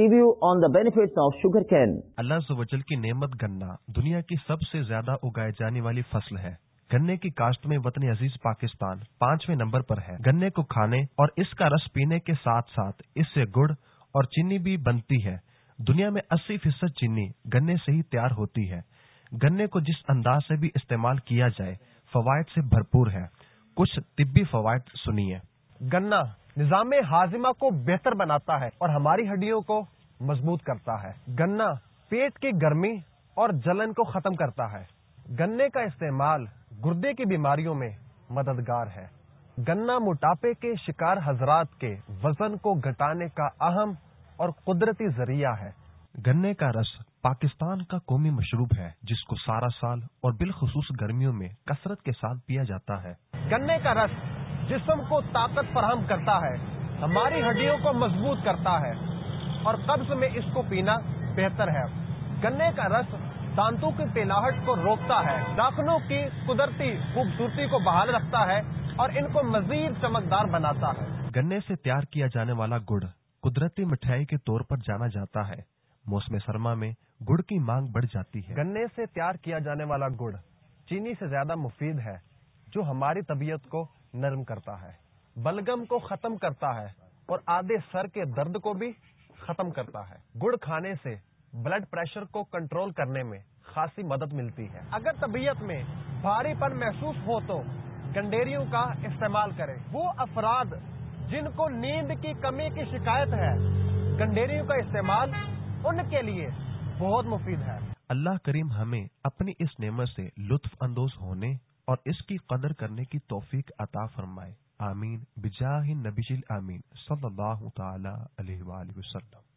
receive you on the benefits of sugarcane. Allah social کی نعمت گنا دنیا کی سب سے زیادہ اگائے جانے والی فصل ہے۔ گنے کی کاشت میں وطن عزیز پاکستان پانچویں نمبر پر ہے۔ گنے کو کھانے اور اس کا رس پینے کے ساتھ ساتھ اس سے گڑ اور چینی بھی بنتی ہے۔ دنیا میں اسی فیصد چینی گنے سے ہی تیار ہوتی ہے۔ گنے کو جس انداز سے بھی استعمال کیا جائے، فوائد سے بھرپور ہے۔ کچھ طبی فوائد سنیے۔ گنا نظام ہاضمہ کو بہتر بناتا ہے اور ہماری ہڈیوں کو مضبوط کرتا ہے۔ گنا پیٹ کی گرمی اور جلن کو ختم کرتا ہے۔ گنے کا استعمال گردے کی بیماریوں میں مددگار ہے۔ گنا موٹاپے کے شکار حضرات کے وزن کو گھٹانے کا اہم اور قدرتی ذریعہ ہے۔ گنے کا رس پاکستان کا قومی مشروب ہے، جس کو سارا سال اور بالخصوص گرمیوں میں کثرت کے ساتھ پیا جاتا ہے۔ گنے کا رس جسم کو طاقت فراہم کرتا ہے ہماری ہڈیوں کو مضبوط کرتا ہے اور قبض میں اس کو پینا بہتر ہے۔ گنے کا رس دانتوں کی پیلاہٹ کو روکتا ہے داخلوں کی قدرتی خوبصورتی کو بحال رکھتا ہے اور ان کو مزید چمکدار بناتا ہے۔ گنے سے تیار کیا جانے والا گڑ قدرتی مٹھائی کے طور پر جانا جاتا ہے۔ موسم سرما میں گڑ کی مانگ بڑھ جاتی ہے۔ گنے سے تیار کیا جانے والا گڑ چینی سے زیادہ مفید ہے جو ہماری طبیعت کو نرم کرتا ہے۔ بلگم کو ختم کرتا ہے اور آدھے سر کے درد کو بھی ختم کرتا ہے۔ گڑ کھانے سے بلڈ پریشر کو کنٹرول کرنے میں خاصی مدد ملتی ہے۔ اگر طبیعت میں بھاری پن محسوس ہو تو گنڈیریوں کا استعمال کریں۔ وہ افراد جن کو نیند کی کمی کی شکایت ہے، گنڈیریوں کا استعمال ان کے لیے بہت مفید ہے۔ اللہ کریم ہمیں اپنی اس نعمت سے لطف اندوز ہونے اور اس کی قدر کرنے کی توفیق عطا فرمائے۔ آمین۔ بجاہ نبی آمین۔ صلی اللہ تعالی علیہ وآلہ وسلم۔